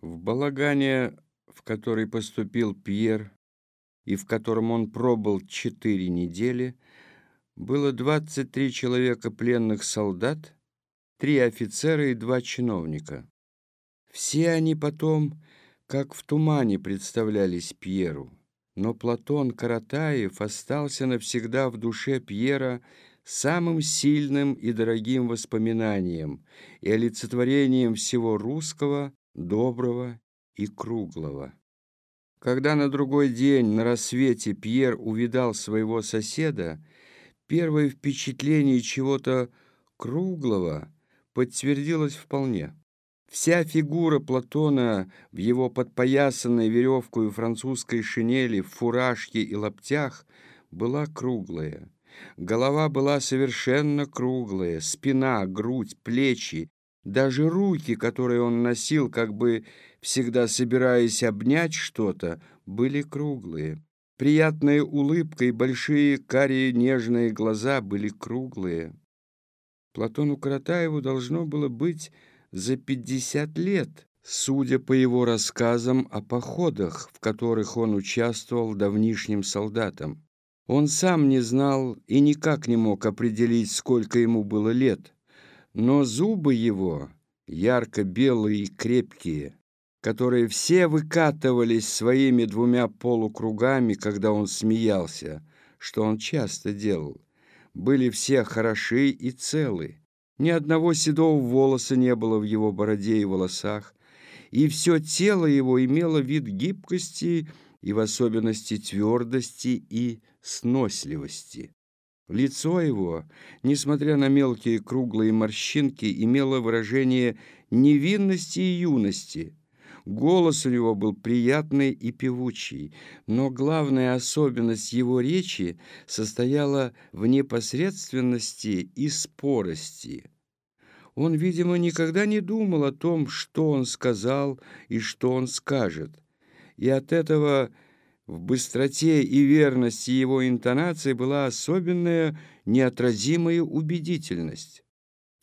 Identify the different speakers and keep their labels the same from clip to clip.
Speaker 1: В балагане, в который поступил Пьер, и в котором он пробыл четыре недели, было 23 человека пленных солдат, три офицера и два чиновника. Все они потом, как в тумане, представлялись Пьеру. Но Платон Каратаев остался навсегда в душе Пьера самым сильным и дорогим воспоминанием и олицетворением всего русского, доброго и круглого. Когда на другой день на рассвете Пьер увидал своего соседа, первое впечатление чего-то круглого подтвердилось вполне. Вся фигура Платона в его подпоясанной веревкой французской шинели, в фуражке и лаптях была круглая. Голова была совершенно круглая, спина, грудь, плечи, даже руки, которые он носил, как бы всегда собираясь обнять что-то, были круглые. Приятная улыбка и большие карие нежные глаза были круглые. Платону Каратаеву должно было быть за пятьдесят лет, судя по его рассказам о походах, в которых он участвовал давнишним солдатом. Он сам не знал и никак не мог определить, сколько ему было лет но зубы его, ярко-белые и крепкие, которые все выкатывались своими двумя полукругами, когда он смеялся, что он часто делал, были все хороши и целы. Ни одного седого волоса не было в его бороде и волосах, и все тело его имело вид гибкости и в особенности твердости и сносливости. Лицо его, несмотря на мелкие круглые морщинки, имело выражение невинности и юности. Голос у него был приятный и певучий, но главная особенность его речи состояла в непосредственности и спорости. Он, видимо, никогда не думал о том, что он сказал и что он скажет, и от этого в быстроте и верности его интонации была особенная неотразимая убедительность.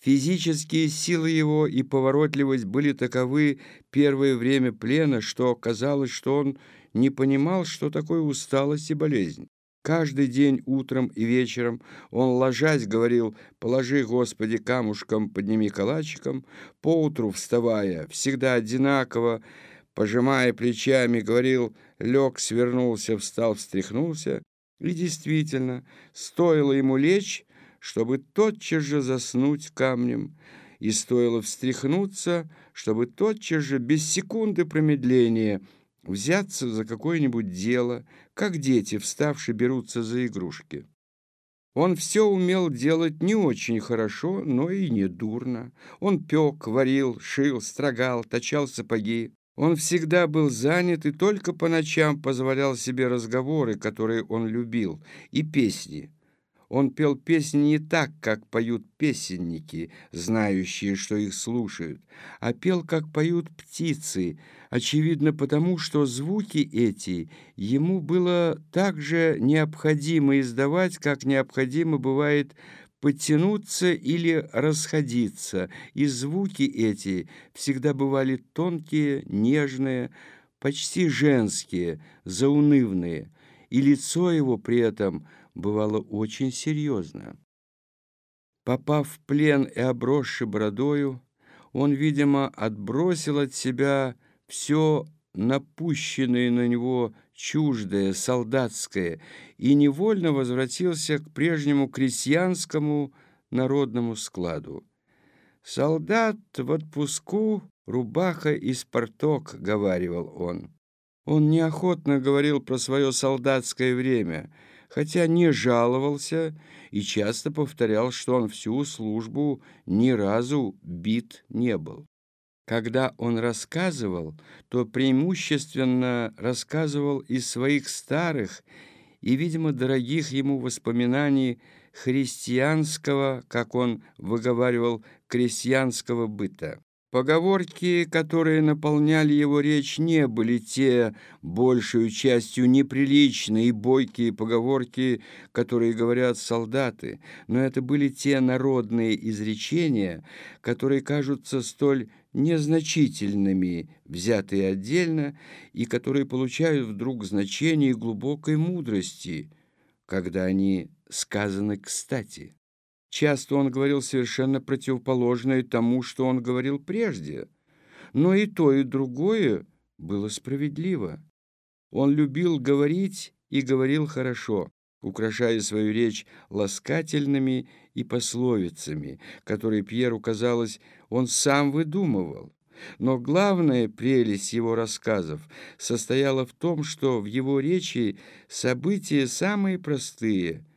Speaker 1: Физические силы его и поворотливость были таковы первое время плена, что казалось, что он не понимал, что такое усталость и болезнь. Каждый день утром и вечером он, ложась, говорил «Положи, Господи, камушком, подними калачиком», поутру вставая, всегда одинаково, пожимая плечами, говорил лег, свернулся, встал, встряхнулся. И действительно, стоило ему лечь, чтобы тотчас же заснуть камнем, и стоило встряхнуться, чтобы тотчас же, без секунды промедления, взяться за какое-нибудь дело, как дети, вставшие, берутся за игрушки. Он все умел делать не очень хорошо, но и не дурно. Он пек, варил, шил, строгал, точал сапоги. Он всегда был занят и только по ночам позволял себе разговоры, которые он любил, и песни. Он пел песни не так, как поют песенники, знающие, что их слушают, а пел, как поют птицы, очевидно потому, что звуки эти ему было так же необходимо издавать, как необходимо бывает подтянуться или расходиться, и звуки эти всегда бывали тонкие, нежные, почти женские, заунывные, и лицо его при этом бывало очень серьезно. Попав в плен и обросший бородою, он, видимо, отбросил от себя все напущенное на него чуждое, солдатское, и невольно возвратился к прежнему крестьянскому народному складу. «Солдат в отпуску, рубаха и спарток», — говаривал он. Он неохотно говорил про свое солдатское время, хотя не жаловался и часто повторял, что он всю службу ни разу бит не был. Когда он рассказывал, то преимущественно рассказывал из своих старых и, видимо, дорогих ему воспоминаний христианского, как он выговаривал, крестьянского быта. Поговорки, которые наполняли его речь, не были те, большую частью, неприличные и бойкие поговорки, которые говорят солдаты, но это были те народные изречения, которые кажутся столь незначительными, взятые отдельно, и которые получают вдруг значение глубокой мудрости, когда они сказаны кстати. Часто он говорил совершенно противоположное тому, что он говорил прежде. Но и то, и другое было справедливо. Он любил говорить и говорил хорошо, украшая свою речь ласкательными и пословицами, которые Пьеру, казалось, он сам выдумывал. Но главная прелесть его рассказов состояла в том, что в его речи события самые простые –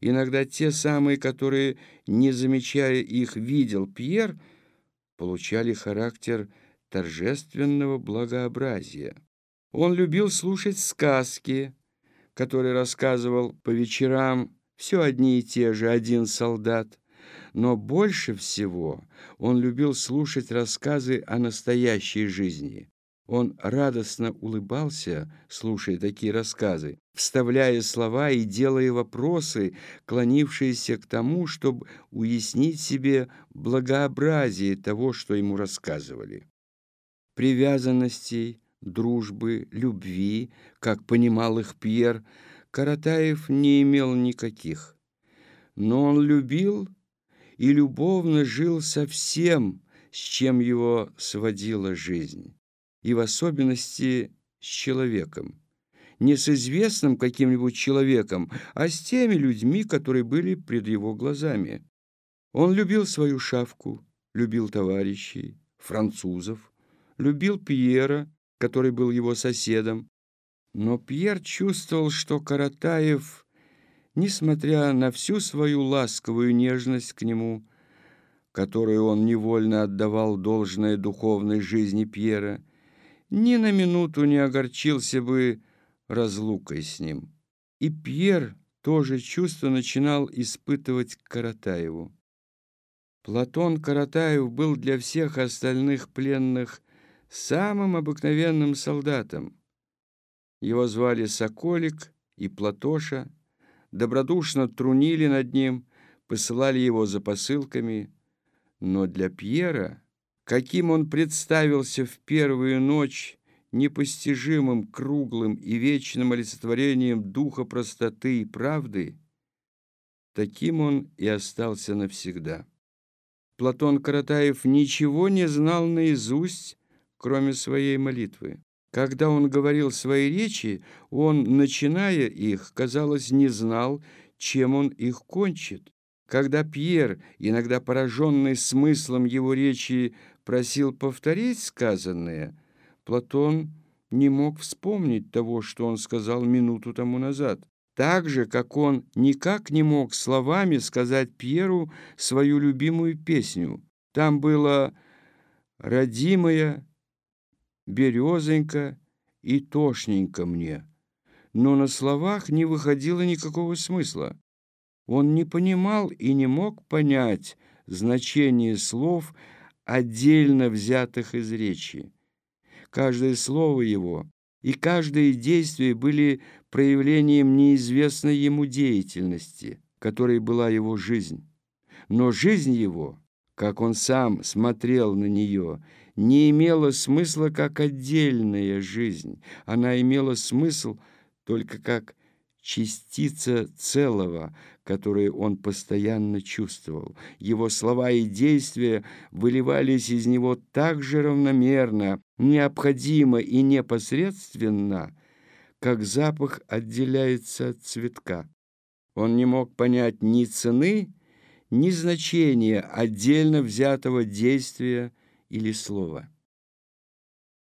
Speaker 1: Иногда те самые, которые, не замечая их, видел Пьер, получали характер торжественного благообразия. Он любил слушать сказки, которые рассказывал по вечерам все одни и те же один солдат, но больше всего он любил слушать рассказы о настоящей жизни. Он радостно улыбался, слушая такие рассказы, вставляя слова и делая вопросы, клонившиеся к тому, чтобы уяснить себе благообразие того, что ему рассказывали. Привязанностей, дружбы, любви, как понимал их Пьер, Каратаев не имел никаких. Но он любил и любовно жил со всем, с чем его сводила жизнь и в особенности с человеком. Не с известным каким-нибудь человеком, а с теми людьми, которые были пред его глазами. Он любил свою шавку, любил товарищей, французов, любил Пьера, который был его соседом. Но Пьер чувствовал, что Каратаев, несмотря на всю свою ласковую нежность к нему, которую он невольно отдавал должное духовной жизни Пьера, ни на минуту не огорчился бы разлукой с ним. И Пьер тоже чувство начинал испытывать к Каратаеву. Платон Каратаев был для всех остальных пленных самым обыкновенным солдатом. Его звали Соколик и Платоша, добродушно трунили над ним, посылали его за посылками, но для Пьера каким он представился в первую ночь непостижимым, круглым и вечным олицетворением духа простоты и правды, таким он и остался навсегда. Платон Каратаев ничего не знал наизусть, кроме своей молитвы. Когда он говорил свои речи, он, начиная их, казалось, не знал, чем он их кончит. Когда Пьер, иногда пораженный смыслом его речи, просил повторить сказанное, Платон не мог вспомнить того, что он сказал минуту тому назад. Так же, как он никак не мог словами сказать Пьеру свою любимую песню. Там было «Родимая, березонька и тошненько мне». Но на словах не выходило никакого смысла. Он не понимал и не мог понять значение слов, отдельно взятых из речи. Каждое слово его и каждое действие были проявлением неизвестной ему деятельности, которой была его жизнь. Но жизнь его, как он сам смотрел на нее, не имела смысла как отдельная жизнь. Она имела смысл только как частица целого, которое он постоянно чувствовал. Его слова и действия выливались из него так же равномерно, необходимо и непосредственно, как запах отделяется от цветка. Он не мог понять ни цены, ни значения отдельно взятого действия или слова.